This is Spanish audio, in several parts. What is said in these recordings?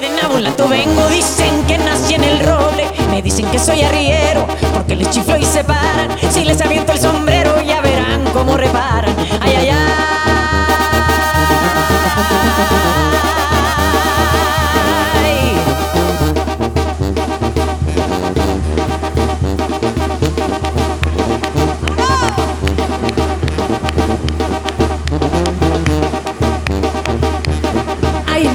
de Nabulato vengo, dicen que nací en el roble. Me dicen que soy arriero,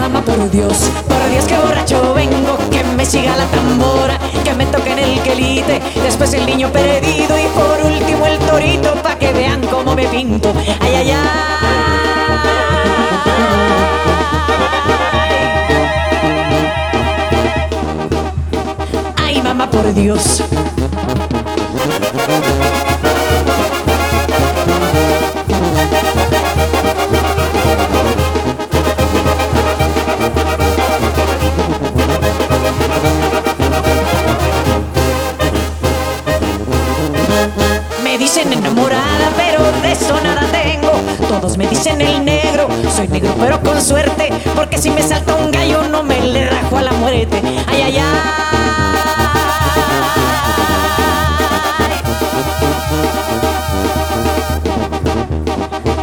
mamá, por Dios, por Dios que borracho vengo, que me siga la tambora, que me toquen el quelite, después el niño perdido y por último el torito, pa' que vean cómo me pinto. Ay, ay, ay. Ay, mamá, por Dios. Dicen enamorada, pero de eso nada tengo. Todos me dicen el negro, soy negro pero con suerte, porque si me salta un gallo no me le rajo a la muerte. Ay, ay, ay.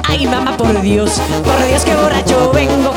Ay, mamá, por Dios, por Dios que borracho vengo,